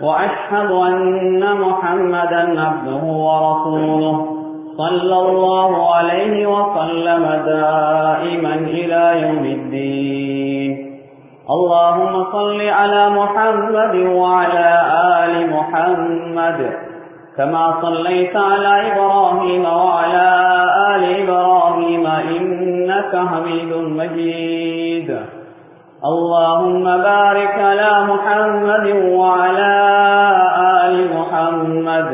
وأشهد أن محمدا عبده ورسوله صلى الله عليه وسلم دائما إلى يوم الدين. اللهم صل على محمد وعلى آل محمد كما صليت على إبراهيم وعلى آل إبراهيم إنك حميد مجيد. اللهم بارك على محمد وعلى آل محمد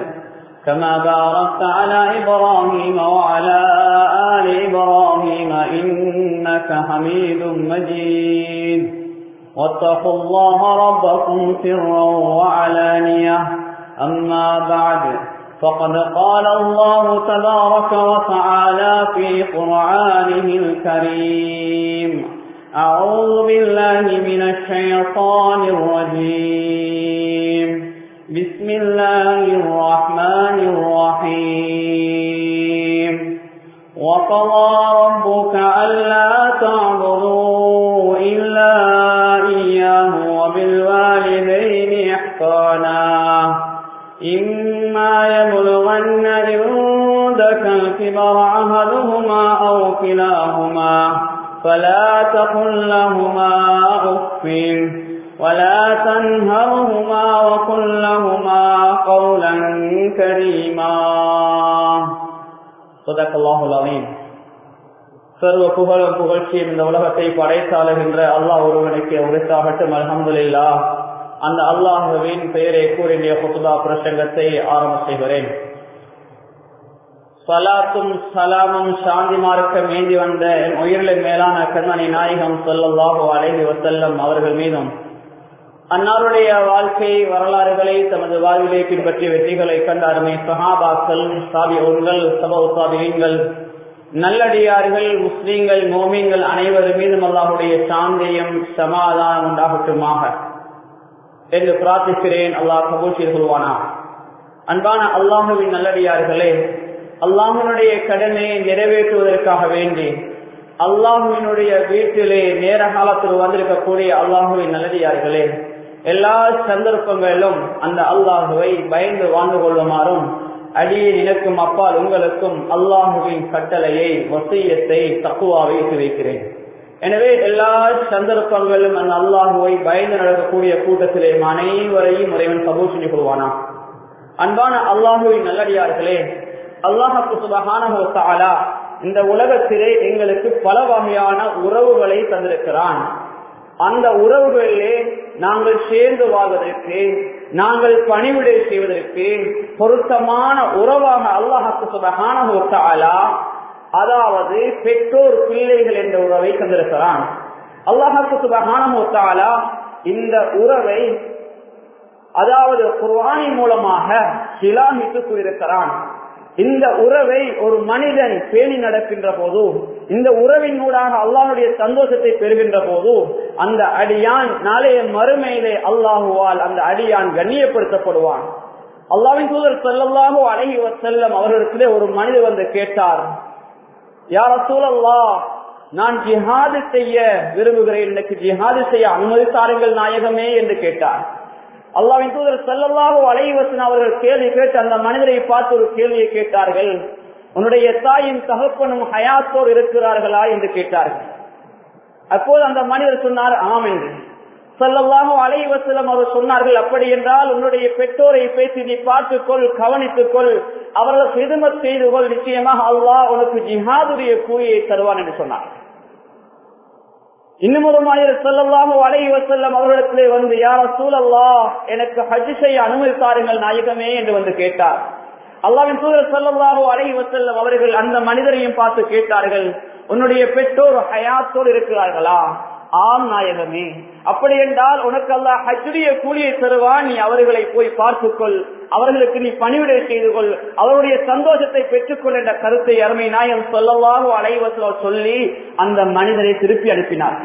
كما باركت على إبراهيم وعلى آل إبراهيم إنك حميد مجيد. واتقوا الله ربكم سرا وعلانية. أما بعد فقد قال الله تبارك وتعالى في قرآنه الكريم. أعوذ بالله من الشيطان الرجيم. بسم الله الرحمن الرحيم. وقضى ربك ألا تعبدوا إلا إياه وبالوالدين إحسانا. إما يبلغن عندك الكبر أحدهما أو كلاهما. فلا تقل لهما أف ولا تنهرهما وقل لهما قولا كريما صدق الله العظيم சர்வ புகழும் புகழ்ச்சியும் இந்த உலகத்தை படைத்தாளுகின்ற அல்லாஹ் ஒருவனுக்கு உரைத்தாகட்டும் அலமதுல்லா அந்த அல்லாஹுவின் பெயரை கூறிய புத்துதா பிரசங்கத்தை ஆரம்ப செய்கிறேன் சலாத்தும் சலாமும் சாந்தி மார்க்க மேந்தி வந்த என் உயிரில் மேலான கண்மணி நாயகம் சொல்லல்லாஹோ அலைவி வசல்லம் அவர்கள் மீதும் அன்னாருடைய வாழ்க்கை வரலாறுகளை தமது வாழ்விலே பின்பற்றிய வெற்றிகளை கண்ட அருமை சஹாபாக்கள் சாபியங்கள் சபா சாபியங்கள் நல்லடியார்கள் முஸ்லீம்கள் மோமியங்கள் அனைவர் மீதும் அல்லாஹுடைய சாந்தியும் சமாதானம் உண்டாகட்டுமாக என்று பிரார்த்திக்கிறேன். அல்லாஹ் கபூல் செய்து அன்பான அல்லாஹுவின் நல்லடியார்களே அல்லாமனுடைய கடமையை நிறைவேற்றுவதற்காக வேண்டி அல்லாஹுவினுடைய வீட்டிலே நேர காலத்தில் வந்திருக்கக்கூடிய அல்லாஹுவின் நல்லடியார்களே எல்லா சந்தர்ப்பங்களிலும் அந்த அல்லாஹுவை பயந்து வாழ்ந்து கொள்ளுமாறும் அடியே நினைக்கும் அப்பால் உங்களுக்கும் அல்லாஹுவின் கட்டளையை வசியத்தை தக்குவாவை வைக்கிறேன் எனவே எல்லா சந்தர்ப்பங்களிலும் அந்த அல்லாஹுவை பயந்து நடக்கக்கூடிய கூட்டத்திலே அனைவரையும் முறைவன் கபூர் செஞ்சு கொள்வானா அன்பான அல்லாஹுவின் நல்லடியார்களே அல்லாஹு சுபகானா இந்த உலகத்திலே எங்களுக்கு பல வகையான உறவுகளை தந்திருக்கிறான். அந்த உறவுகளிலே நாங்கள் சேர்ந்து வாழ்வதற்கு நாங்கள் பணிவிடை செய்வதற்கு பொருத்தமான உறவாக அல்லாஹு சுபகானா அதாவது பெற்றோர் பிள்ளைகள் என்ற உறவை தந்திருக்கிறான். அல்லாஹு சுபகானா இந்த உறவை அதாவது குர்வானி மூலமாக சிலாமித்து கூறியிருக்கிறான் இந்த உறவை ஒரு மனிதன் பேணி நடக்கின்ற போது இந்த உறவின் ஊடாக அல்லாஹுடைய சந்தோஷத்தை பெறுகின்ற போது அந்த அடியான் நாளைய மறுமையிலே அல்லாஹுவால் அந்த அடியான் கண்ணியப்படுத்தப்படுவான். அல்லாவின் தூதர் செல்லல்லாஹோ அழகி செல்லம் அவர்களிடத்திலே ஒரு மனிதர் வந்து கேட்டார் யார சூழல்லா நான் ஜிஹாது செய்ய விரும்புகிறேன் எனக்கு ஜிஹாது செய்ய அனுமதித்தாருங்கள் நாயகமே என்று கேட்டார். அல்லாவின் தூதர் செல்லல்லாக அலைவசன் அவர்கள் கேள்வி கேட்டு அந்த மனிதரை பார்த்து ஒரு கேள்வியை கேட்டார்கள். உன்னுடைய தாயின் தகப்பனும் ஹயாத்தோர் இருக்கிறார்களா? என்று கேட்டார்கள். அப்போது அந்த மனிதர் சொன்னார் ஆம் என்று. செல்லல்லாக அலைவசலம் அவர் சொன்னார்கள் அப்படி என்றால் உன்னுடைய பெற்றோரை பேசி நீ பார்த்துக்கொள் கவனித்துக்கொள். அவர்கள் சிதுமத் செய்து கொள். நிச்சயமாக அல்லாஹ் உனக்கு ஜிஹாதுடைய கூலியை தருவான் என்று சொன்னார். இன்னும் ஒரு மாநில செல்லல்லாம அலைவ செல்லம் அவர்களிடத்திலே வந்து யார சூழல்லா எனக்கு ஹஜ் செய்ய அனுமதித்தாருங்கள் நாயகமே என்று வந்து கேட்டார். அல்லாவின் சூழல் செல்லல்லாஹோ அலைவ செல்லம் அவர்கள் அந்த மனிதரையும் பார்த்து கேட்டார்கள் உன்னுடைய பெற்றோர் ஹயாத்தோடு இருக்கிறார்களா? ஆம் நாயகமே. அப்படி என்றால் உனக்கு அல்ல ஹஜ்ஜுடைய கூலியை தருவான் நீ அவர்களை போய் பார்த்துக்கொள். அவர்களுக்கு நீ பணிவிடை செய்து கொள். அவருடைய சந்தோஷத்தை பெற்றுக்கொள் என்ற கருத்தை அருமை நாயம் சொல்லவாக அலைவசோ சொல்லி அந்த மனிதரை திருப்பி அனுப்பினார்.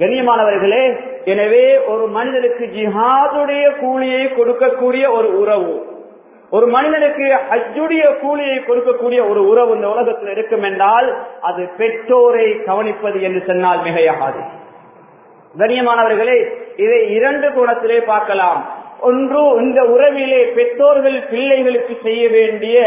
கண்ணியமானவர்களே எனவே ஒரு மனிதனுக்கு ஜிஹாதுடைய கூலியை கொடுக்கக்கூடிய ஒரு உறவு ஒரு மனிதனுக்கு அஜுடைய கூலியை கொடுக்கக்கூடிய ஒரு உறவு இந்த உலகத்தில் இருக்கும் என்றால் அது பெற்றோரை கவனிப்பது என்று சொன்னால் மிகையாகாது. கண்ணியமானவர்களே இதை இரண்டு கோணத்திலே பார்க்கலாம். ஒன்று இந்த உறவிலே பெற்றோர்கள் பிள்ளைகளுக்கு செய்ய வேண்டிய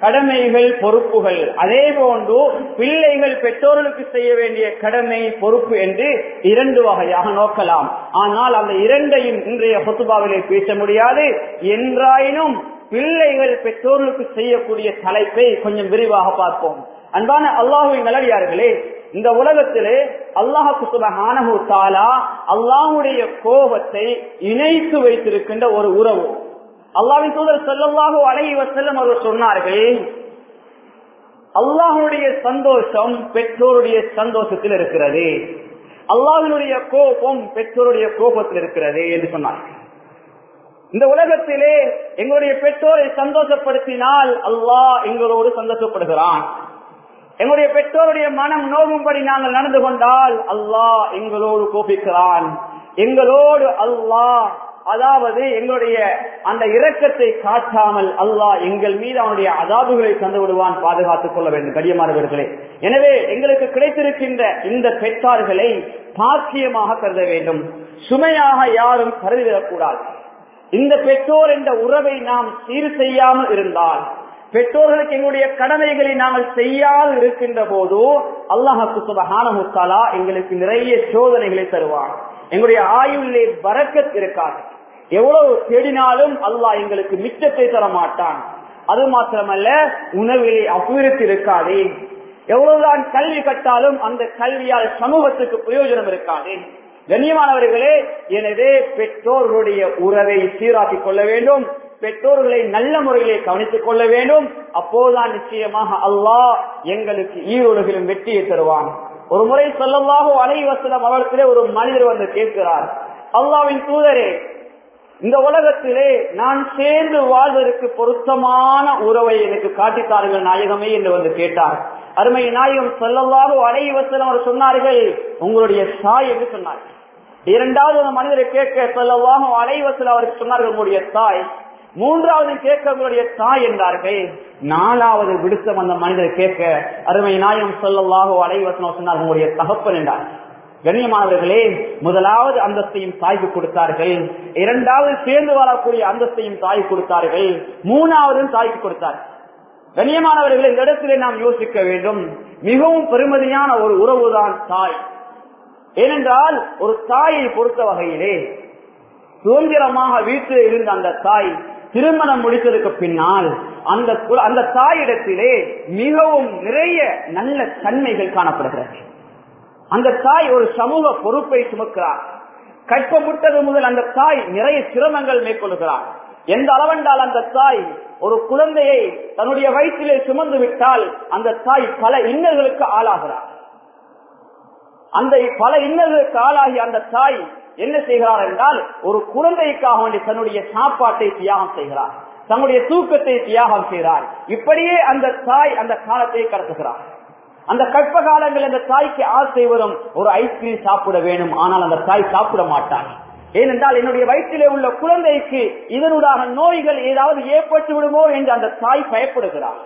கடமைகள் பொறுப்புகள். அதே போன்று பிள்ளைகள் பெற்றோர்களுக்கு செய்ய வேண்டிய கடமை பொறுப்பு என்று இரண்டு வகையாக நோக்கலாம். ஆனால் அந்த இரண்டையும் இன்றைய பொத்துபாவிலே பேச முடியாது. என்றாயினும் பிள்ளைகள் பெற்றோர்களுக்கு செய்யக்கூடிய தலைப்பை கொஞ்சம் விரிவாக பார்ப்போம். அன்பான அல்லாஹுவின் நல்லடியார்களே இந்த உலகத்திலே அல்லாஹுக்கு சுபஹானஹு தாலா அல்லாஹுடைய கோபத்தை இணைத்து வைத்திருக்கின்ற ஒரு உறவு. அல்லாவின் தூதர் செல்லல்லாஹு அழகி வசல்லம் அவர்கள் சொன்னார்கள் அல்லாஹுடைய சந்தோஷம் பெற்றோருடைய சந்தோஷத்தில் இருக்கிறது. அல்லாவினுடைய கோபம் பெற்றோருடைய கோபத்தில் இருக்கிறது என்று சொன்னார்கள் இந்த உலகத்திலே எங்களுடைய பெற்றோரை சந்தோஷப்படுத்தினால் அல்லாஹ் எங்களோடு சந்தோஷப்படுகிறான். எங்களுடைய பெற்றோருடைய மனம் நோகும்படி நாங்கள் நடந்து கொண்டால் அல்லாஹ் எங்களோடு கோபிக்கிறான். எங்களோடு அல்லாஹ் அதாவது எங்களுடைய அந்த இரக்கத்தை காட்டாமல் அல்லாஹ் எங்கள் மீது அவனுடைய அதாபுகளை தந்து விடுவான் பாதுகாத்துக் கொள்ள வேண்டும். கடியமானவர்களே எனவே எங்களுக்கு கிடைத்திருக்கின்ற இந்த பெற்றார்களை பாக்கியமாக கருத வேண்டும். சுமையாக யாரும் கருதிவிடக்கூடாது. இந்த பெற்றோர் என்ற உறவை நாம் சீர் செய்யாமல் இருந்தால் பெற்றோர்களுக்கு எங்களுடைய கடமைகளை நாங்கள் செய்யாது இருக்கின்ற போது அல்லாஹு சுபஹானமுத்தாலா எங்களுக்கு நிறைய சோதனைகளை தருவான். எங்களுடைய ஆயுளிலே பறக்கத் இருக்காது. எவ்வளவு தேடினாலும் அல்லாஹ் எங்களுக்கு மிச்சத்தை தர மாட்டான் அது மாத்திரமல்ல உணவிலே அபிவிருத்தி இருக்காதே. எவ்வளவுதான் கல்வி கட்டாலும் அந்த கல்வியால் சமூகத்துக்கு பிரயோஜனம் இருக்காது. கண்ணியமானவர்களே எனவே பெற்றோர்களுடைய உறவை சீராக்கிக் கொள்ள வேண்டும். பெற்றோர்களை நல்ல முறையிலே கவனித்துக் கொள்ள வேண்டும். அப்போதுதான் நிச்சயமாக அல்லாஹ் எங்களுக்கு ஈரோடுகளும் வெற்றியை தருவான். ஒரு முறை சொல்லல்லாக அனைவசலம் அவர்களிடத்திலே ஒரு மனிதர் வந்து கேட்கிறார் அல்லாவின் தூதரே இந்த உலகத்திலே நான் சேர்ந்து வாழ்வதற்கு பொருத்தமான உறவை எனக்கு காட்டித்தார்கள் நாயகமே என்று வந்து கேட்டார். அருமை நாயகம் சொல்லல்லாக அனைவசலம் அவர் சொன்னார்கள் உங்களுடைய சாய் என்று சொன்னார்கள். இரண்டாவது ஒரு மனிதரை கேட்க சொல்லவாக அலைவசல் அவருக்கு சொன்னார்கள் உங்களுடைய தாய் மூன்றாவது கேட்க உங்களுடைய தாய் என்றார்கள். நாலாவது விடுத்த வந்த மனிதர் கேட்க அருமை நாயம் சொல்லவாக அலைவசனம் சொன்னார் உங்களுடைய தகப்பன் என்றார். கண்ணியமானவர்களே முதலாவது அந்தஸ்தையும் தாய்க்கு கொடுத்தார்கள். இரண்டாவது சேர்ந்து வாழக்கூடிய அந்தஸ்தையும் தாய் கொடுத்தார்கள். மூணாவது தாய்க்கு கொடுத்தார்கள் கண்ணியமானவர்கள் இந்த இடத்திலே நாம் யோசிக்க வேண்டும். மிகவும் பெருமதியான ஒரு உறவுதான் தாய். ஏனென்றால் ஒரு தாயை பொறுத்த வகையிலே சுதந்திரமாக வீட்டில் இருந்த அந்த தாய் திருமணம் முடித்ததுக்கு பின்னால் அந்த அந்த தாயிடத்திலே மிகவும் நிறைய நல்ல தன்மைகள் காணப்படுகிறது. அந்த தாய் ஒரு சமூக பொறுப்பை சுமக்கிறார். கற்பமுட்டது முதல் அந்த தாய் நிறைய சிரமங்கள் மேற்கொள்கிறார். எந்த அளவென்றால் அந்த தாய் ஒரு குழந்தையை தன்னுடைய வயிற்றிலே சுமந்து விட்டால் அந்த தாய் பல இன்னல்களுக்கு ஆளாகிறார். அந்த பல இன்னல்களுக்கு ஆளாகி அந்த தாய் என்ன செய்கிறார் என்றால் ஒரு குழந்தைக்காக வேண்டி தன்னுடைய சாப்பாட்டை தியாகம் செய்கிறார். தன்னுடைய தூக்கத்தை தியாகம் செய்கிறார். இப்படியே அந்த தாய் அந்த காலத்தை கடத்துகிறார். அந்த கற்ப காலங்கள் அந்த தாய்க்கு ஆசை வரும் ஒரு ஐஸ்கிரீம் சாப்பிட வேணும் ஆனால் அந்த தாய் சாப்பிட மாட்டார் ஏனென்றால் என்னுடைய வயிற்றிலே உள்ள குழந்தைக்கு இதனுடைய நோய்கள் ஏதாவது ஏற்பட்டு விடுமோ என்று அந்த தாய் பயப்படுகிறார்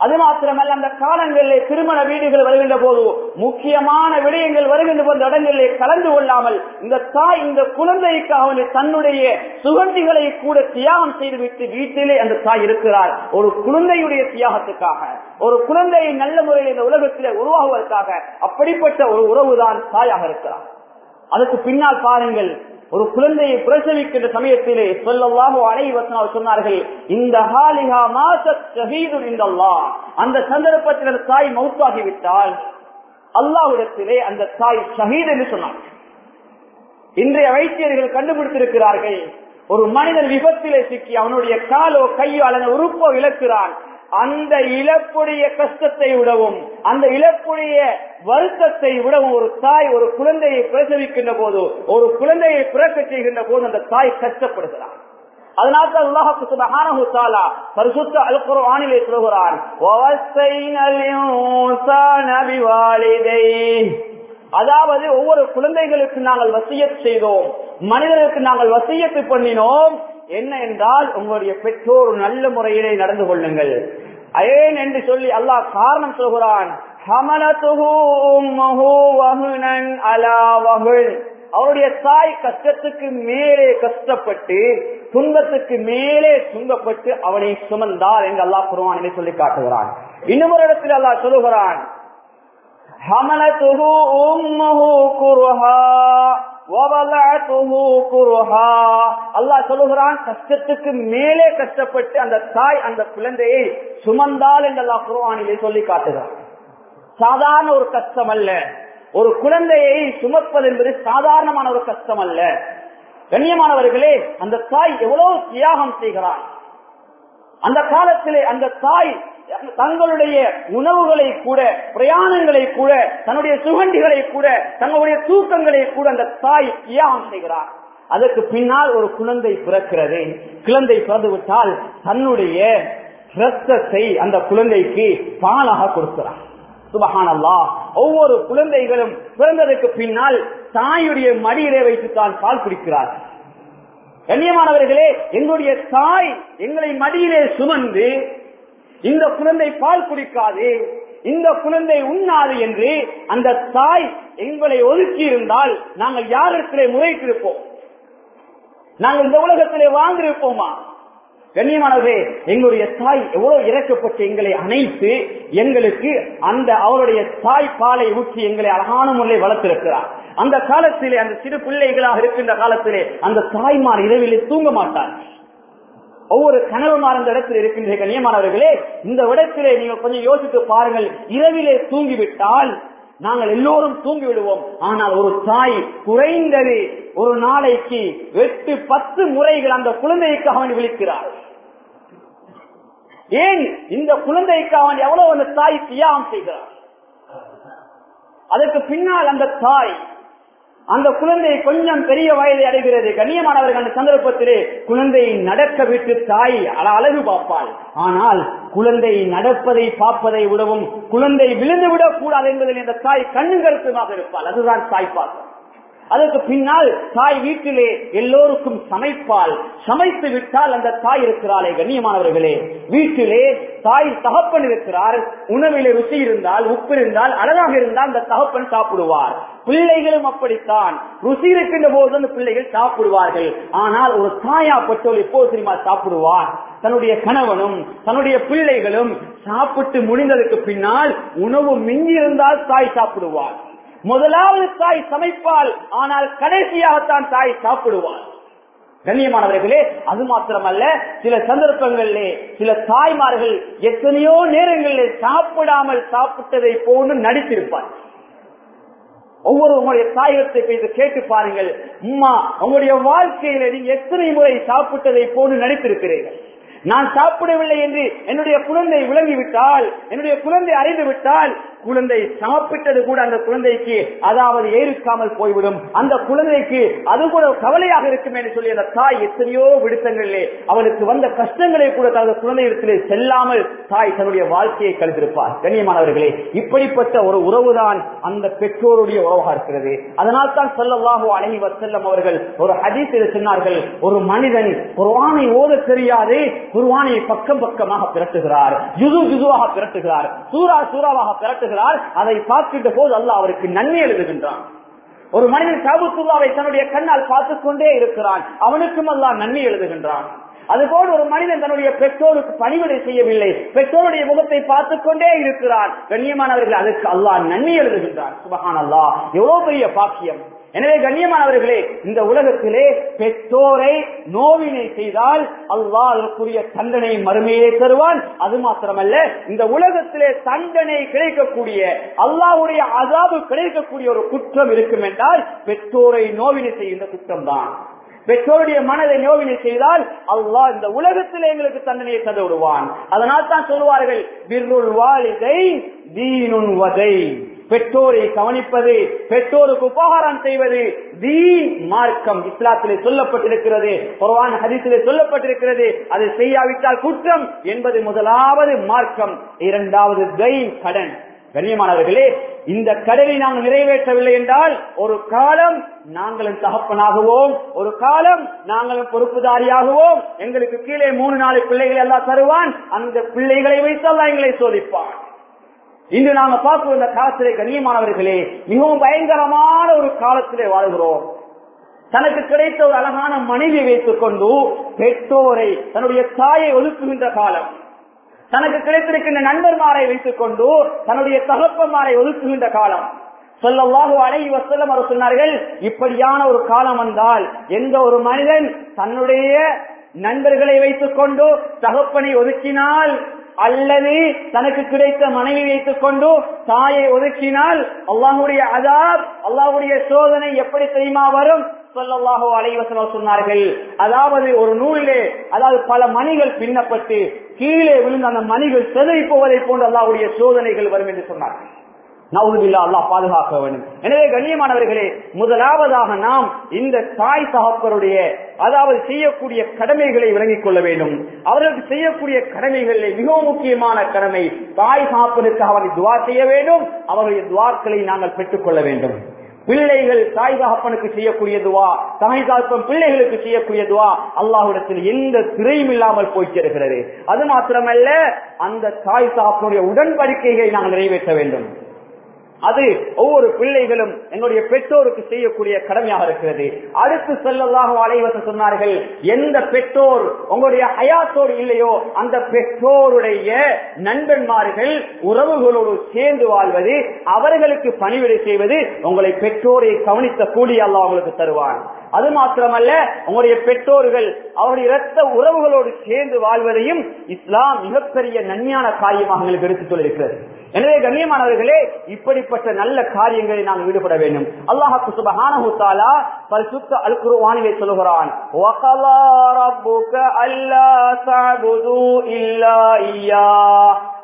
அது மாத்திரமல்ல அந்த காலங்களிலே திருமண வீடுகள் வருகின்ற போது முக்கியமான விடயங்கள் வருகின்ற போது இடங்களிலே கலந்து கொள்ளாமல் இந்த தாய் இந்த குழந்தைக்காக தன்னுடைய சுகந்திகளை கூட தியாகம் செய்துவிட்டு வீட்டிலே அந்த தாய் இருக்கிறார் ஒரு குழந்தையுடைய தியாகத்துக்காக ஒரு குழந்தையை நல்ல முறையில் இந்த உலகத்திலே உருவாகுவதற்காக அப்படிப்பட்ட ஒரு உறவுதான் தாயாக இருக்கிறார் அதுக்கு பின்னால் பாருங்கள் ஒரு குழந்தையை பிரசவிக்கின்ற சமயத்திலே சொல்லலாம் அனைவசனால் சொன்னார்கள் இந்த ஹாலிகா மாசீது இந்த அந்த சந்தர்ப்பத்தில் அந்த தாய் மவுத்தாகிவிட்டால் அல்லாவிடத்திலே அந்த தாய் ஷஹீத் என்று சொன்னார் இன்றைய வைத்தியர்கள் கண்டுபிடித்திருக்கிறார்கள் ஒரு மனிதன் விபத்திலே சிக்கி அவனுடைய காலோ கையோ அல்லது உறுப்போ இழக்கிறான். அந்த இழப்புடைய கஷ்டத்தை விடவும் அந்த இழப்புடைய வருத்தத்தை விடவும் ஒரு தாய் ஒரு குழந்தையை பிரசவிக்கின்ற போது ஒரு குழந்தையை பிறக்க செய்கின்ற போது அந்த தாய் கஷ்டப்படுகிறார் அதனால தான் அல்லாஹ்வுக்கு சுப்ஹானஹு பரிசுத்த அல் குர்ஆனிலே சொல்கிறான் அதாவது ஒவ்வொரு குழந்தைகளுக்கு நாங்கள் வசியத் செய்தோம் மனிதர்களுக்கு நாங்கள் வசியத்து பண்ணினோம் என்ன என்றால் உங்களுடைய பெற்றோர் நல்ல முறையிலே நடந்து கொள்ளுங்கள். ஏன் என்று சொல்லி அல்லாஹ் காரணம் சொல்கிறான். அலா அவருடைய தாய் கஷ்டத்துக்கு மேலே கஷ்டப்பட்டு துன்பத்துக்கு மேலே துன்பப்பட்டு அவனை சுமந்தார் என்று அல்லாஹ் குருவானிலே சொல்லி காட்டுகிறான். இன்னும் ஒரு இடத்தில் அல்லாஹ் சொல்லுகிறான். ஹமலத்துஹு உம்முஹு குர்ஹா வவலஅத்துஹு குர்ஹா அல்லாஹ் சொல்லுகிறான் கஷ்டத்துக்கு மேலே கஷ்டப்பட்டு அந்த தாய் அந்த குழந்தையை சுமந்தால் என்று அல்லாஹ் குர்ஆனிலே சொல்லி காட்டுகிறான். சாதாரண ஒரு கஷ்டம் அல்ல. ஒரு குழந்தையை சுமப்பது என்பது சாதாரணமான ஒரு கஷ்டம் அல்ல. கண்ணியமானவர்களே அந்த தாய் எவ்வளவு தியாகம் செய்கிறார் அந்த காலத்திலே அந்த தாய் தங்களுடைய உணவுகளை கூட பிரயாணங்களை கூட தன்னுடைய சுகண்டிகளை கூட தங்களுடைய தூக்கங்களை கூட அந்த தாய் தியாகம் செய்கிறார். அதற்கு பின்னால் ஒரு குழந்தை பிறக்கிறது. குழந்தை பிறந்து விட்டால் தன்னுடைய ரத்தத்தை அந்த குழந்தைக்கு பாலாக கொடுக்கிறார். சுபகானல்லா ஒவ்வொரு குழந்தைகளும் பிறந்ததற்கு பின்னால் தாயுடைய மடியிலே வைத்து தான் பால் குடிக்கிறார். கண்ணியமானவர்களே எங்களுடைய தாய் எங்களை மடியிலே சுமந்து இந்த குழந்தை பால் குடிக்காது இந்த குழந்தை உண்ணாது என்று அந்த தாய் எங்களை ஒதுக்கி இருந்தால் நாங்கள் யாரிடத்திலே முறைத்திருப்போம்? நாங்கள் இந்த உலகத்திலே வாழ்ந்திருப்போமா? கண்ணியமானவரே எங்களுடைய தாய் எவ்வளவு இறக்கப்பட்டு எங்களை அணைத்து எங்களுக்கு அந்த அவருடைய தாய் பாலை ஊற்றி எங்களை அழகான முறையில் வளர்த்திருக்கிறார். அந்த காலத்திலே அந்த சிறு பிள்ளைகளாக இருக்கின்ற காலத்திலே அந்த தாய்மார் இரவிலே தூங்க மாட்டார். ஒவ்வொரு கணவன்மார் அந்த இடத்தில் இருக்கின்ற கண்ணியமானவர்களே இந்த இடத்திலே நீங்கள் கொஞ்சம் யோசித்து பாருங்கள். இரவிலே தூங்கிவிட்டால் நாங்கள் எல்லோரும் தூங்கி விடுவோம் ஆனால் ஒரு தாய் குறைந்தது ஒரு நாளைக்கு எட்டு பத்து முறைகள் அந்த குழந்தைக்கு அவன் விழிக்கிறார் ஏன்? இந்த குழந்தைக்கு அவன் எவ்வளவு அந்த தாய் தியாகம் செய்கிறார் அதற்கு பின்னால் அந்த தாய் அந்த குழந்தை கொஞ்சம் பெரிய வயதை அடைகிறது. கண்ணியமானவர்கள் அந்த சந்தர்ப்பத்திலே குழந்தையை நடக்க விட்டு தாய் அழகு பார்ப்பாள். ஆனால் குழந்தை நடப்பதை பார்ப்பதை விடவும் குழந்தை விழுந்து விடக் கூடாது என்பதில் இந்த தாய் கண்ணுங்களுக்கு கருத்துமாக இருப்பாள். அதுதான் தாய் பார்ப்பாள் அதற்கு பின்னால் தாய் வீட்டிலே எல்லோருக்கும் சமைப்பால் சமைத்து விட்டால் அந்த தாய் இருக்கிறாளே கண்ணியமானவர்களே. வீட்டிலே தாய் தகப்பன் இருக்கிறார் உணவிலே ருசி இருந்தால் உப்பு இருந்தால் அழகாக இருந்தால் அந்த தகப்பன் சாப்பிடுவார். பிள்ளைகளும் அப்படித்தான். ருசி இருக்கின்ற போது அந்த பிள்ளைகள் சாப்பிடுவார்கள். ஆனால் ஒரு தாயா பெற்றோர் எப்போது தெரியுமா சாப்பிடுவார்? தன்னுடைய கணவனும் தன்னுடைய பிள்ளைகளும் சாப்பிட்டு முடிந்ததற்கு பின்னால் உணவு மிஞ்சி இருந்தால் தாய் சாப்பிடுவார். முதலாவது தாய் சமைப்பால் ஆனால் கடைசியாகத்தான் தாய் சாப்பிடுவார் கண்ணியமானவர்களே அது மாத்திரமல்ல சில சந்தர்ப்பங்களிலே சில தாய்மார்கள் எத்தனையோ நேரங்களிலே சாப்பிடாமல் சாப்பிட்டதை போன்று நடித்திருப்பார் ஒவ்வொரு உங்களுடைய தாயகத்தை போய் கேட்டு பாருங்கள். உம்மா உங்களுடைய வாழ்க்கையில நீங்க எத்தனை முறை சாப்பிட்டதை போன்று நடித்திருக்கிறீர்கள்? நான் சாப்பிடவில்லை என்று என்னுடைய குழந்தை விளங்கிவிட்டால் என்னுடைய குழந்தை அறிந்து விட்டால் குழந்தை சாப்பிட்டது கூட அந்த குழந்தைக்கு அதாவது ஏற்காமல் போய்விடும். அந்த குழந்தைக்கு அது கூட கவலையாக இருக்கும் என்று சொல்லி அந்த தாய் எத்தனையோ விடுத்தங்களிலே அவளுக்கு வந்த கஷ்டங்களை கூட தனது குழந்தையிடத்திலே செல்லாமல் தாய் தன்னுடைய வாழ்க்கையை கழித்திருப்பார். கண்ணியமானவர்களே இப்படிப்பட்ட ஒரு உறவுதான் அந்த பெற்றோருடைய உறவாக இருக்கிறது. அதனால் தான் சொல்லவாகோ அழகி வசல்லம் அவர்கள் ஒரு ஹதீஸில் சொன்னார்கள் ஒரு மனிதன் குர்ஆனை ஓத தெரியாது குர்ஆனை பக்கம் பக்கமாக பிறட்டுகிறார் ஜுது ஜுதுவாக பிறட்டுகிறார் சூரா சூறாவாக பிரட்டுகிறார் அதை பார்க்கின்ற போது அல்லாஹ் அவருக்கு நன்மை எழுதுகின்றான். ஒரு மனிதன் சாபுத்துல்லாவை தன்னுடைய கண்ணால் பார்த்துக் கொண்டே இருக்கிறான். அவனுக்கும் எல்லாம் நன்மை எழுதுகின்றான். அதுபோல் ஒரு மனிதன் தன்னுடைய பெற்றோருக்கு பணிவிடை செய்யவில்லை. பெற்றோருடைய முகத்தை பார்த்துக் கொண்டே இருக்கிறான். கண்ணியமானவர்கள் அதுக்கு அல்லாஹ் நன்மை எழுதுகின்றான். சுபகான் அல்லா எவ்வளவு பெரிய பாக்கியம். எனவே கண்ணியமானவர்களே இந்த உலகத்திலே பெற்றோரை நோவினை செய்தால் அல்லாஹ் அதற்குரிய தண்டனை மறுமையே தருவான். அது மாத்திரமல்ல இந்த உலகத்திலே தண்டனை கிடைக்கக்கூடிய அல்லாவுடைய அதாபு கிடைக்கக்கூடிய ஒரு குற்றம் இருக்கும் என்றால் பெற்றோரை நோவினை செய்கின்ற குற்றம் தான் பெற்றோருடைய மனதை நோவினை செய்தால் அல்லாஹ் இந்த உலகத்தில் எங்களுக்கு தண்டனையை தந்து விடுவான். அதனால் தான் சொல்வார்கள் விருள் வாலிதை தீனுன் வதை. பெற்றோரை கவனிப்பது பெற்றோருக்கு உபகாரம் செய்வது தீன் மார்க்கம். இஸ்லாத்திலே சொல்லப்பட்டிருக்கிறது குர்ஆன் ஹரிசிலே சொல்லப்பட்டிருக்கிறது. அதை செய்யாவிட்டால் குற்றம் என்பது முதலாவது மார்க்கம். இரண்டாவது தைன் கடன். கண்ணியமானவர்களே இந்த கடனை நாங்கள் நிறைவேற்றவில்லை என்றால் ஒரு காலம் நாங்களும் தகப்பனாகுவோம் ஒரு காலம் நாங்களும் பொறுப்புதாரியாகுவோம். எங்களுக்கு கீழே மூணு நாலு பிள்ளைகளை எல்லாம் தருவான். அந்த பிள்ளைகளை வைத்து எல்லாம் எங்களை சோதிப்பான். இன்று நாங்க பார்க்கும் இந்த காலத்திலே கண்ணியமானவர்களே மிகவும் பயங்கரமான ஒரு காலத்திலே வாழ்கிறோம். தனக்கு கிடைத்த ஒரு அழகான மனைவியை வைத்துக் கொண்டு பெற்றோரை தன்னுடைய தாயை ஒதுக்குகின்ற காலம். தனக்கு கிடைத்திருக்கின்ற நண்பர்மாரை வைத்துக் கொண்டு தன்னுடைய தகப்பமாரை ஒதுக்குகின்ற காலம். சொல்லவாக அழகி வசலம் அவர் சொன்னார்கள் இப்படியான ஒரு காலம் வந்தால் எந்த ஒரு மனிதன் தன்னுடைய நண்பர்களை வைத்துக் கொண்டு தகப்பனை ஒதுக்கினால் அல்லது தனக்கு கிடைத்த மனைவி வைத்துக் கொண்டு தாயை ஒதுக்கினால் அல்லாஹுடைய அதாப் அல்லாஹுடைய சோதனை எப்படி தெரியுமா வரும்? சொல்லல்லாஹோ அலைவசனம் சொன்னார்கள். அதாவது ஒரு நூலிலே அதாவது பல மணிகள் பின்னப்பட்டு கீழே விழுந்த அந்த மணிகள் செதறி போவதை போன்று அல்லாவுடைய சோதனைகள் வரும் என்று சொன்னார்கள். நவுதுபில்லா அல்லாஹ் பாதுகாக்க வேண்டும். எனவே கண்ணியமானவர்களே முதலாவதாக நாம் இந்த தாய் தகப்பருடைய அதாவது செய்யக்கூடிய கடமைகளை விளங்கிக் கொள்ள வேண்டும். அவர்களுக்கு செய்யக்கூடிய கடமைகளில் மிகவும் முக்கியமான கடமை தாய் தகப்பனுக்கு அவரை துவா செய்ய வேண்டும் அவருடைய துவாக்களை நாங்கள் பெற்றுக்கொள்ள வேண்டும். பிள்ளைகள் தாய் தகப்பனுக்கு செய்யக்கூடிய துவா தாய் தகப்பன் பிள்ளைகளுக்கு செய்யக்கூடிய துவா அல்லாஹ்விடத்தில் எந்த திரையும் இல்லாமல் போய்ச்சிருக்கிறது அது மாத்திரமல்ல அந்த தாய் தகப்பனுடைய உடன்படிக்கைகளை நாங்கள் நிறைவேற்ற வேண்டும். அது ஒவ்வொரு பிள்ளைகளும் எங்களுடைய பெற்றோருக்கு செய்யக்கூடிய கடமையாக இருக்கிறது. அடுத்து செல்லதாக அலைவச சொன்னார்கள் எந்த பெற்றோர் உங்களுடைய ஹயாத்தோடு இல்லையோ அந்த பெற்றோருடைய நண்பன்மார்கள் உறவுகளோடு சேர்ந்து வாழ்வது அவர்களுக்கு பணிவிடை செய்வது உங்களை பெற்றோரை கவனித்த கூலி அல்ல அவங்களுக்கு தருவான். அது மாத்திரமல்ல உங்களுடைய பெற்றோர்கள் அவருடைய இரத்த உறவுகளோடு சேர்ந்து வாழ்வதையும் இஸ்லாம் மிகப்பெரிய நன்மையான காரியமாக எங்களுக்கு எடுத்துச் சொல்லியிருக்கிறது. எனவே கண்ணியமானவர்களே இப்படிப்பட்ட நல்ல காரியங்களை நாம் ஈடுபட வேண்டும். அல்லாஹு சுபஹானஹு தஆலா பரிசுத்த அல் குர்ஆனிலே சொல்கிறான் வகலா ரப்புக அல்லா தஅபுது இல்லா இய்யா.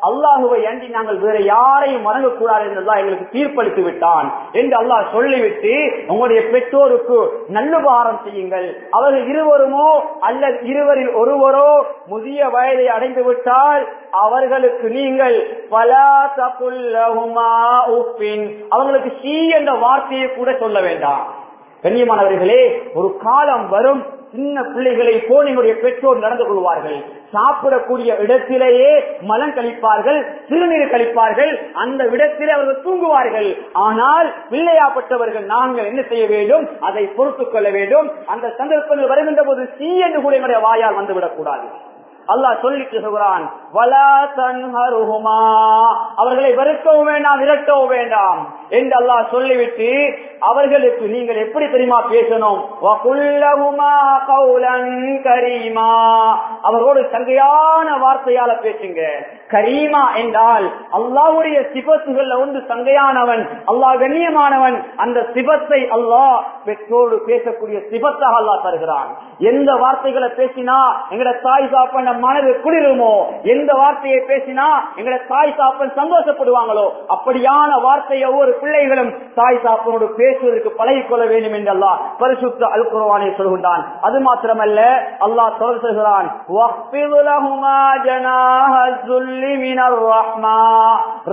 அல்லாஹுவை அன்றி நாங்கள் வேற யாரையும் வணங்கக்கூடாது என்றுதான் எங்களுக்கு தீர்ப்பளித்து விட்டான் என்று அல்லாஹ் சொல்லிவிட்டு உங்களுடைய பெற்றோருக்கு நல்லுபாரம் செய்யுங்கள். அவர்கள் இருவருமோ அல்லது இருவரில் ஒருவரோ முதிய வயதை அடைந்து விட்டால் அவர்களுக்கு நீங்கள் பலா தகுல்லஹுமா உப்பின் அவங்களுக்கு சீ என்ற வார்த்தையை கூட சொல்ல வேண்டாம். கண்ணியமானவர்களே ஒரு காலம் வரும் சின்ன பிள்ளைகளை போல் என்னுடைய பெற்றோர் நடந்து கொள்வார்கள். சாப்பிடக்கூடிய இடத்திலேயே மலம் கழிப்பார்கள் சிறுநீர் கழிப்பார்கள் அந்த இடத்திலே அவர்கள் தூங்குவார்கள். ஆனால் பிள்ளையாப்பட்டவர்கள் நாங்கள் என்ன செய்ய வேண்டும்? அதை பொறுத்துக் கொள்ள வேண்டும். அந்த சந்தர்ப்பங்கள் வருகின்ற போது சீ என்று கூட என்னுடைய வாயால் வந்துவிடக் கூடாது. அல்லாஹ் சொல்லிட்டு சொல்கிறான் அவர்களை வெறுக்கவும் வேண்டாம் விரட்டவும் வேண்டாம். என்று அல்லாஹ் சொல்லிவிட்டு அவர்களுக்கு நீங்கள் எப்படி தெரியுமா பேசணும்? வகுல்லஹுமா கரீமா. அவர்களோடு சங்கையான வார்த்தையால பேசுங்க. கரீமா என்றால் அல்லாஹ்வுடைய சிபத்துகள்ல ஒன்று சங்கையானவன் அல்லாஹ் கண்ணியமானவன் அந்த சிபத்தை அல்லாஹ் பெற்றோடு பேசக்கூடிய சிபத்தாக அல்லாஹ் தருகிறான். எந்த வார்த்தைகளை பேசினா எங்கட தாய் சாப்பன் மனது குளிருமோ எந்த வார்த்தையை பேசினா எங்கட தாய் சாப்பன் சந்தோஷப்படுவாங்களோ அப்படியான வார்த்தையை ஒரு பிள்ளைகளும் தாய் தாப்பனோடு பேசுவதற்கு பழகிக்கொள்ள வேண்டும் என்று பரிசுத்த அல் சொல்கின்றான். அது மாத்திரமல்ல அல்லாஹ் தொடர் சொல்கிறான்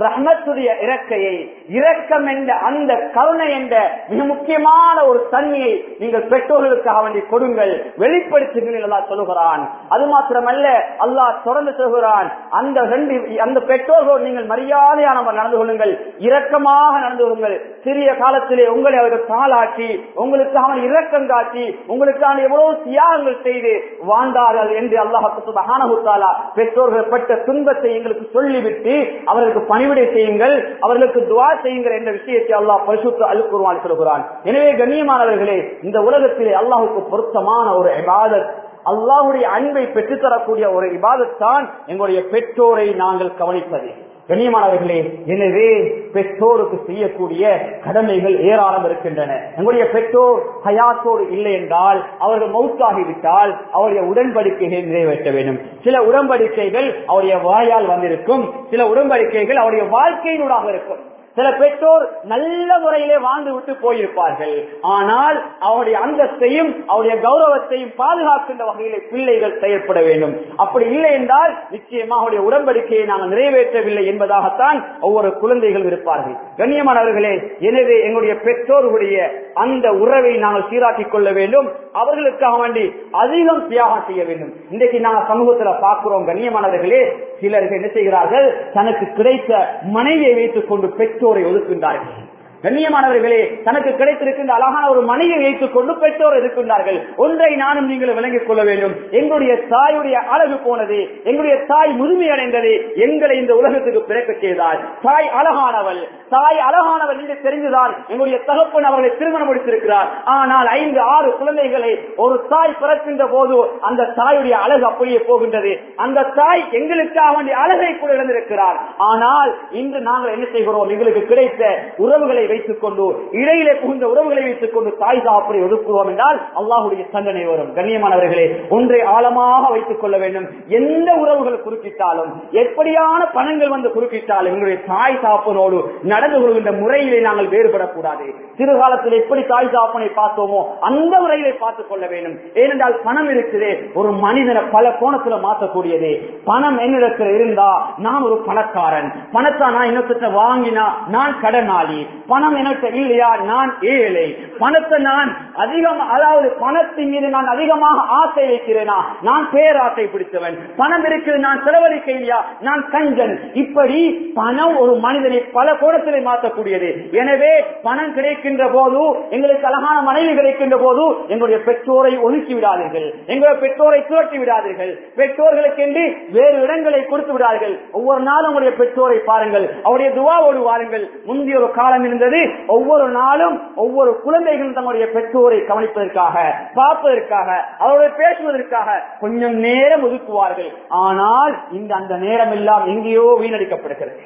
ரஹ்மத்துடைய இறக்கையை இரக்கம் என்ற அந்த கருணை என்ற மிக முக்கியமான ஒரு தன்மையை நீங்கள் பெற்றோர்களுக்காக வேண்டி கொடுங்கள் வெளிப்படுத்துங்கள் அல்லா சொல்லுகிறான் அது மாத்திரமல்ல அல்லாஹ் தொடர்ந்து சொல்கிறான் அந்த ரெண்டு அந்த பெற்றோர்களோடு நீங்கள் மரியாதையான நடந்து கொள்ளுங்கள் இரக்கமாக நடந்து கொள்ளுங்கள் சிறிய காலத்திலே உங்களை அவர்கள் பாலாக்கி உங்களுக்கு அவன் இரக்கம் காட்டி உங்களுக்கான எவ்வளவு தியாகங்கள் செய்து வாழ்ந்தார்கள் என்று அல்லாஹாலா பெற்றோர்கள் பட்ட துன்பத்தை எங்களுக்கு சொல்லிவிட்டு அவர்களுக்கு பணிவிடை செய்யுங்கள் அவர்களுக்கு துவா செய்யுங்கள் என்ற விஷயத்தை அல்லாஹ் பரிசுத்து அழுக்குருவான் சொல்கிறான். எனவே கண்ணியமானவர்களே இந்த உலகத்திலே அல்லாஹுக்கு பொருத்தமான ஒரு இபாதத் அல்லாஹுடைய அன்பை பெற்றுத்தரக்கூடிய ஒரு இபாதத் தான் எங்களுடைய பெற்றோரை நாங்கள் கவனிப்பது. கண்ணியமானவர்களே எனவே பெற்றோருக்கு செய்யக்கூடிய கடமைகள் ஏராளம் இருக்கின்றன. எங்களுடைய பெற்றோர் ஹயாத்தோடு இல்லை என்றால் அவர்கள் மௌத்தாகிவிட்டால் அவருடைய உடன்படிக்கைகளை நிறைவேற்ற வேண்டும். சில உடன்படிக்கைகள் அவருடைய வாயால் வந்திருக்கும் சில உடன்படிக்கைகள் அவருடைய வாழ்க்கையினூடாக இருக்கும். சில பெற்றோர் நல்ல முறையிலே வாழ்ந்து விட்டு போயிருப்பார்கள். ஆனால் அவருடைய அந்தஸ்தையும் அவருடைய கௌரவத்தையும் பாதுகாக்கின்ற வகையிலே பிள்ளைகள் செயல்பட வேண்டும். அப்படி இல்லை என்றால் நிச்சயமாக அவருடைய உடன்படிக்கையை நாங்கள் நிறைவேற்றவில்லை என்பதாகத்தான் ஒவ்வொரு குழந்தைகள் இருப்பார்கள். கண்ணியமானவர்களே எனவே எங்களுடைய பெற்றோர்களுடைய அந்த உறவை நாங்கள் சீராக்கிக் கொள்ள வேண்டும். அவர்களுக்காக வேண்டி அதிகம் தியாகம் செய்ய வேண்டும். இன்றைக்கு நாங்கள் சமூகத்தில் பார்க்கிறோம் கண்ணியமானவர்களே சிலர்கள் என்ன செய்கிறார்கள்? தனக்கு கிடைத்த மனைவியை வைத்துக் கொண்டு பெற்றோரை ஒதுக்கின்றார்கள் கண்ணியமானவர்களே தனக்கு கிடைத்திருக்கின்ற அழகான ஒரு மனைவி வைத்துக் கொண்டு பெற்றோர் இருக்கின்றார்கள். ஒன்றை நானும் நீங்கள் விளங்கிக் கொள்ள வேண்டும். எங்களுடைய தாயுடைய அழகு போனது எங்களுடைய தாய் முதுமை அடைந்தது எங்களை இந்த உலகத்துக்கு பிறக்க செய்தார். தாய் அழகானவள் தாய் அழகானவள் என்று தெரிந்துதான் எங்களுடைய தகப்பன் அவர்களை திருமணம் முடித்திருக்கிறார். ஆனால் ஐந்து ஆறு குழந்தைகளை ஒரு தாய் பிறக்கின்ற போது அந்த தாயுடைய அழகு அப்படியே போகின்றது. அந்த தாய் எங்களுக்காக வேண்டிய அழகை கூட இழந்திருக்கிறார். ஆனால் இன்று நாங்கள் என்ன செய்கிறோம்? எங்களுக்கு கிடைத்த உறவுகளை வைத்துக் கொண்டு இடையிலே புகுந்த உறவுகளை வைத்துக் கொண்டு தாய் சாப்பிடை ஒதுக்குவோம் என்றால் அல்லாஹுடைய தண்டனை வரும். கண்ணியமானவர்களே ஒன்றை ஆழமாக வைத்துக் கொள்ள வேண்டும். எந்த உறவுகள் குறுக்கிட்டாலும் எப்படியான பணங்கள் வந்து குறுக்கிட்டாலும் எங்களுடைய தாய் சாப்பனோடு நடந்து கொள்கின்ற முறையிலே நாங்கள் வேறுபடக்கூடாது. சிறுகாலத்தில் எப்படி தாய் சாப்பனை பார்த்தோமோ அந்த முறையிலே பார்த்துக் கொள்ள வேண்டும். ஏனென்றால் பணம் இருக்குது ஒரு மனிதனை பல கோணத்துல மாற்றக்கூடியது. பணம் என்னிடத்தில் இருந்தா நான் ஒரு பணக்காரன். பணத்தை நான் இன்னொருத்த வாங்கினா நான் கடனாளி. பணம் எனக்கு இல்லையா நான் ஏழை. பணத்தை நான் அதிகம் அதாவது பணத்தின் மீது நான் அதிகமாக ஆசை வைக்கிறேனா? நான் பேராசை பிடித்தவன். பணம் இருக்குது நான் செலவழிக்க இல்லையா? நான் கஞ்சன். இப்படி பணம் ஒரு மனிதனை பல கோணத்திலே மாற்றக்கூடியது. எனவே பணம் கிடைக்கின்ற போது எங்களுக்கு அழகான மனைவி கிடைக்கின்ற போது எங்களுடைய பெற்றோரை ஒதுக்கி விடாதீர்கள். எங்களுடைய பெற்றோரை துரட்டி விடாதீர்கள். பெற்றோர்களுக்கு என்று வேறு இடங்களை கொடுத்து விடாதீர்கள். ஒவ்வொரு நாளும் உங்களுடைய பெற்றோரை பாருங்கள். அவருடைய துவாவோடு வாருங்கள். முந்தைய ஒரு காலம் இருந்தது. ஒவ்வொரு நாளும் ஒவ்வொரு குழந்தைகளும் தங்களுடைய பெற்றோரை கவனிப்பதற்காக பார்ப்பதற்காக அவருடைய பேசுவதற்காக கொஞ்சம் நேரம் ஒதுக்குவார்கள். ஆனால் இந்த அந்த நேரம் எல்லாம் எங்கேயோ வீணடிக்கப்படுகிறது.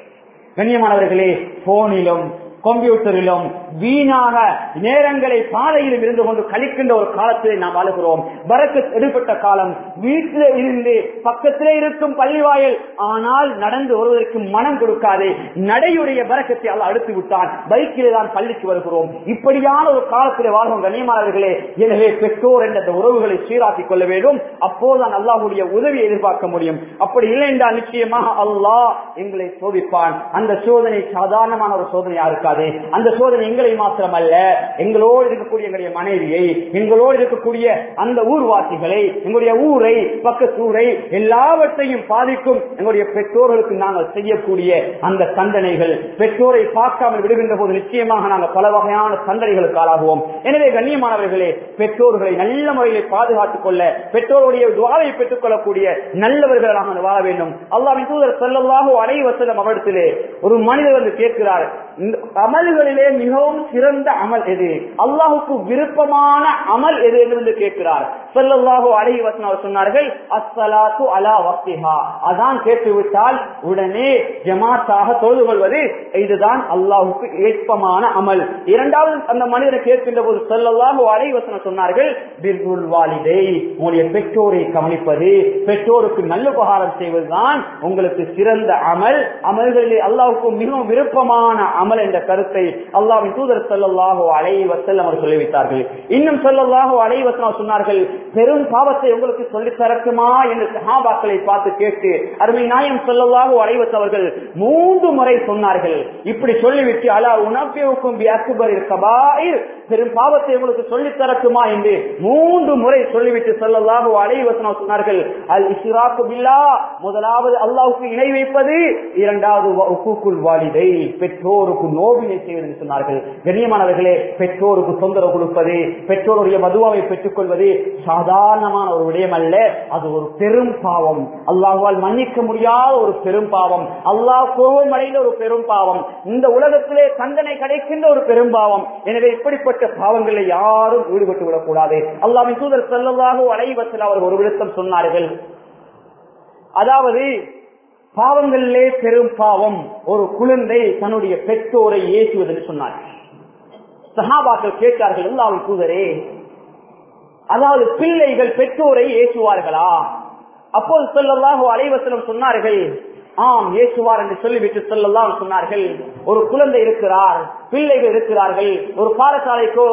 கண்ணியமானவர்களே போனிலும் கம்ப்யூட்டரிலும் வீணாக நேரங்களை பாதையிலும் இருந்து கொண்டு கழிக்கின்ற ஒரு காலத்தில் நாம் அழுகிறோம் வரக்கு எடுப்பட்ட காலம் வீட்டிலே இருந்து பக்கத்திலே இருக்கும் பள்ளிவாயல் ஆனால் நடந்து வருவதற்கு மனம் கொடுக்காது. நடையுடைய வரக்கத்தை அல்ல அடுத்து விட்டான். பைக்கிலே தான் பள்ளிக்கு வருகிறோம். இப்படியான ஒரு காலத்திலே வாழ்வோம் கண்ணியமானவர்களே. எனவே பெற்றோர் என்ற உறவுகளை சீராக்கிக் கொள்ள வேண்டும். அப்போதுதான் அல்லாஹுடைய உதவியை எதிர்பார்க்க முடியும். அப்படி இல்லை என்றால் நிச்சயமாக அல்லாஹ் எங்களை சோதிப்பான். அந்த சோதனை சாதாரணமான ஒரு சோதனையா இருக்காது. அந்த சோதனை எங்களை மாத்திரம் அல்ல எங்களோடு இருக்கக்கூடிய எங்களுடைய மனைவியை எங்களோடு இருக்கக்கூடிய அந்த ஊர்வாசிகளை எங்களுடைய ஊரை பக்கத்தூரை எல்லாவற்றையும் பாதிக்கும் எங்களுடைய பெற்றோர்களுக்கு நாங்கள் செய்யக்கூடிய அந்த தண்டனைகள். பெற்றோரை பார்க்காமல் விடுகின்ற போது நிச்சயமாக நாங்கள் பல வகையான தண்டனைகளுக்கு ஆளாகுவோம். எனவே கண்ணியமானவர்களே பெற்றோர்களை நல்ல முறையில் பாதுகாத்துக் கொள்ள பெற்றோருடைய துவாலை பெற்றுக் கொள்ளக்கூடிய நல்லவர்களாக வாழ வேண்டும். அல்லாவின் தூதர் செல்லல்லாக அனைவசலம் அவரிடத்திலே ஒரு மனிதர் வந்து கேட்கிறார். அமல்களிலே மிகவும் சிறந்த அமல் எது? அல்லாஹுக்கு விருப்பமான அமல் எது என்று கேட்கிறார். செல்லல்லாஹு அழகி வசனம் சொன்னார்கள் அஸ்ஸலாத்து அலா வக்திஹா. அதான் கேட்டுவிட்டால் உடனே ஜமாத்தாக தொழுது கொள்வது இதுதான் அல்லாஹுக்கு ஏற்பமான அமல். இரண்டாவது அந்த மனிதர் கேட்கின்ற போது செல்லல்லாஹு அழகி வசனம் சொன்னார்கள் பிர்ருல் வாலிதை உங்களுடைய பெற்றோரை கவனிப்பது பெற்றோருக்கு நல்ல உபகாரம் செய்வதுதான் உங்களுக்கு சிறந்த அமல். அமல்களிலே அல்லாஹுக்கு மிகவும் விருப்பமான அமல் என்ற கருத்தை அல்லாவின் தூதர் செல்லல்லாஹோ அலைவசல் அவர் சொல்லிவிட்டார்கள். இன்னும் செல்லல்லாஹோ அலைவசம் சொன்னார்கள் பெரும் பாவத்தை உங்களுக்கு சொல்லித் தரக்குமா என்று சஹாபாக்களை பார்த்து கேட்டு அருமை நாயம் செல்லல்லாஹோ அலைவசம் மூன்று முறை சொன்னார்கள். இப்படி சொல்லிவிட்டு அலா உணப்பியவுக்கும் பெரும் பாவத்தை உங்களுக்கு சொல்லித் தரக்குமா என்று மூன்று முறை சொல்லிவிட்டு செல்லல்லாஹோ அலைவசனம் சொன்னார்கள். அல் இஸ்ராக்கு பில்லா முதலாவது அல்லாவுக்கு இணை வைப்பது இரண்டாவது உக்குக்குள் வாலிதை பெற்றோருக்கு சோதனை செய்வது என்று சொன்னார்கள். கண்ணியமானவர்களே பெற்றோருக்கு தொந்தரவு கொடுப்பது பெற்றோருடைய மதுவாவை பெற்றுக் கொள்வது சாதாரணமான ஒரு விடயம் அல்ல. அது ஒரு பெரும் பாவம். அல்லாஹால் மன்னிக்க முடியாத ஒரு பெரும் பாவம். அல்லாஹ் கோபம் அடைந்த ஒரு பெரும் பாவம். இந்த உலகத்திலே தண்டனை கிடைக்கின்ற ஒரு பெரும் பாவம். எனவே இப்படிப்பட்ட பாவங்களை யாரும் ஈடுபட்டு விடக்கூடாது. அல்லாவின் தூதர் செல்லதாக அலைவத்தில் அவர் ஒரு விழுத்தம் சொன்னார்கள். அதாவது பாவங்களிலே பெரும் பாவம். ஒரு குழந்தை தன்னுடைய பெற்றோரை ஏசுவது சொன்னார். சகாபாக்கள் கேட்டார்கள் எல்லாவும் தூதரே அதாவது பிள்ளைகள் பெற்றோரை ஏசுவார்களா அப்போது சொல்லலாக அலைவசனம் சொன்னார்கள் ஆம் ஏசுவார் என்று சொல்லிவிட்டு சொல்லலாம் சொன்னார்கள் ஒரு குழந்தை இருக்கிறார் பிள்ளைகள் இருக்கிறார்கள் ஒரு பாடசாலைக்கோ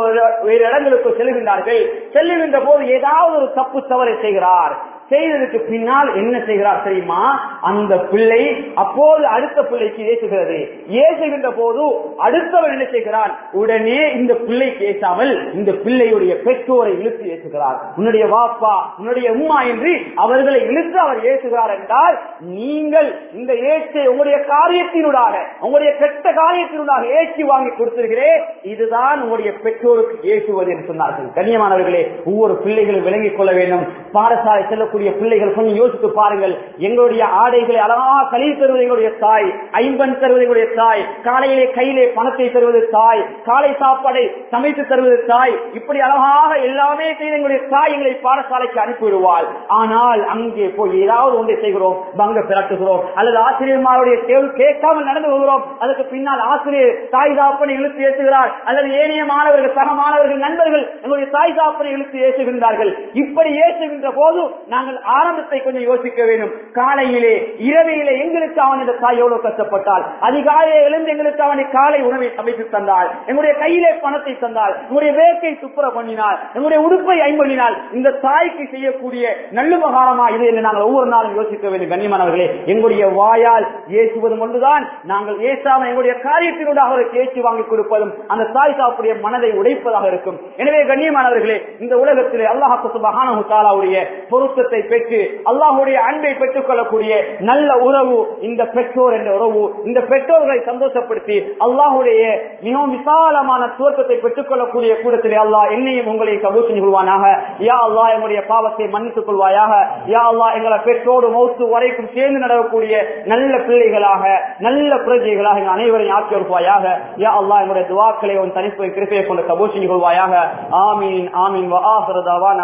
வேறு இடங்களுக்கோ செல்கின்றார்கள் செல்லுகின்ற போது ஏதாவது ஒரு தப்பு தவறை செய்கிறார் செய்ததுக்கு பின்னால் என்ன செய்கிறார் தெரியுமா? அந்த பிள்ளை அப்போது அடுத்த பிள்ளைக்கு ஏசுகிறது ஏசுகின்ற போது அடுத்தவன் என்ன செய்கிறான்? உடனே இந்த பிள்ளைக்கு ஏசாமல் இந்த பிள்ளையுடைய பெற்றோரை இழுத்து ஏசுகிறார் உன்னுடைய வாப்பா உன்னுடைய உம்மா என்று அவர்களை இழுத்து அவர் ஏசுகிறார் என்றால் நீங்கள் இந்த ஏச்சை உங்களுடைய காரியத்தினூடாக உங்களுடைய கெட்ட காரியத்தினூடாக ஏற்றி வாங்கி கொடுத்திருக்கிறேன். இதுதான் உங்களுடைய பெற்றோருக்கு ஏசுவது என்று சொன்னார்கள். கண்ணியமானவர்களே ஒவ்வொரு பிள்ளைகளும் விளங்கிக் கொள்ள வேண்டும். பாடசாலை செல்லக்கூடிய இருக்கக்கூடிய பிள்ளைகள் கொஞ்சம் யோசித்து பாருங்கள். எங்களுடைய ஆடைகளை அழகாக கழிவு தருவது எங்களுடைய தாய். ஐம்பன் தருவது எங்களுடைய தாய். காலையிலே கையிலே பணத்தை தருவது தாய். காலை சாப்பாடை சமைத்து தருவது தாய். இப்படி அழகாக எல்லாமே செய்து எங்களுடைய தாய் எங்களை பாடசாலைக்கு அனுப்பிவிடுவாள். ஆனால் அங்கே போய் ஏதாவது ஒன்றை செய்கிறோம். பங்க பிறட்டுகிறோம் அல்லது ஆசிரியர்மாருடைய தேர்வு கேட்காமல் நடந்து வருகிறோம் அதுக்கு பின்னால் ஆசிரியர் தாய் தாப்பனை இழுத்து ஏற்றுகிறார் அல்லது ஏனைய மாணவர்கள் சக மாணவர்கள் நண்பர்கள் எங்களுடைய தாய் தாப்பனை இழுத்து ஏற்றுகின்றார்கள் இப்படி ஏற்றுகின்ற போது நாங்கள் நாங்கள் ஆரம்பத்தை கொஞ்சம் யோசிக்க வேண்டும். காலையிலே இரவையிலே எங்களுக்கு அவன் இந்த தாய் எவ்வளவு கஷ்டப்பட்டால் அதிகாலையில எழுந்து எங்களுக்கு அவனை காலை உணவை சமைத்து தந்தாள். எங்களுடைய கையிலே பணத்தை தந்தாள். எங்களுடைய வேக்கை துப்புர பண்ணினாள். எங்களுடைய உடுப்பை ஐம்பண்ணினால் இந்த தாய்க்கு செய்யக்கூடிய நல்லுபகாரமா இது என்று நாங்கள் ஒவ்வொரு நாளும் யோசிக்க வேண்டும். கண்ணியமானவர்களே எங்களுடைய வாயால் ஏசுவதும் ஒன்றுதான் நாங்கள் ஏசாம எங்களுடைய காரியத்தினூடாக அவருக்கு ஏற்றி வாங்கி கொடுப்பதும் அந்த தாய் சாப்புடைய மனதை உடைப்பதாக இருக்கும். எனவே கண்ணியமானவர்களே இந்த உலகத்திலே அல்லாஹு தாலாவுடைய பொருத்தத்தை பெற்று அல்லாஹுடைய அன்பை பெற்றுக் கொள்ளக்கூடிய நல்ல உறவு இந்த பெற்றோர் என்ற உறவு இந்த பெற்றோர்களை சந்தோஷப்படுத்தி அல்லாஹுடைய மிகவும் விசாலமான துவக்கத்தை பெற்றுக் கொள்ளக்கூடிய கூடத்திலே அல்லாஹ் என்னையும் உங்களை கபூசணி கொள்வானாக. யா அல்லா எங்களுடைய பாவத்தை மன்னித்துக் கொள்வாயாக. யா அல்லா எங்களை பெற்றோடு மௌத்து வரைக்கும் சேர்ந்து நடக்கக்கூடிய நல்ல பிள்ளைகளாக நல்ல பிரஜைகளாக எங்கள் அனைவரையும் ஆக்கி வருவாயாக. யா அல்லா எங்களுடைய துவாக்களை உன் தனிப்பு கிருப்பையை கொண்டு கபூசணி கொள்வாயாக. ஆமீன் ஆமீன். வ ஆஹிரு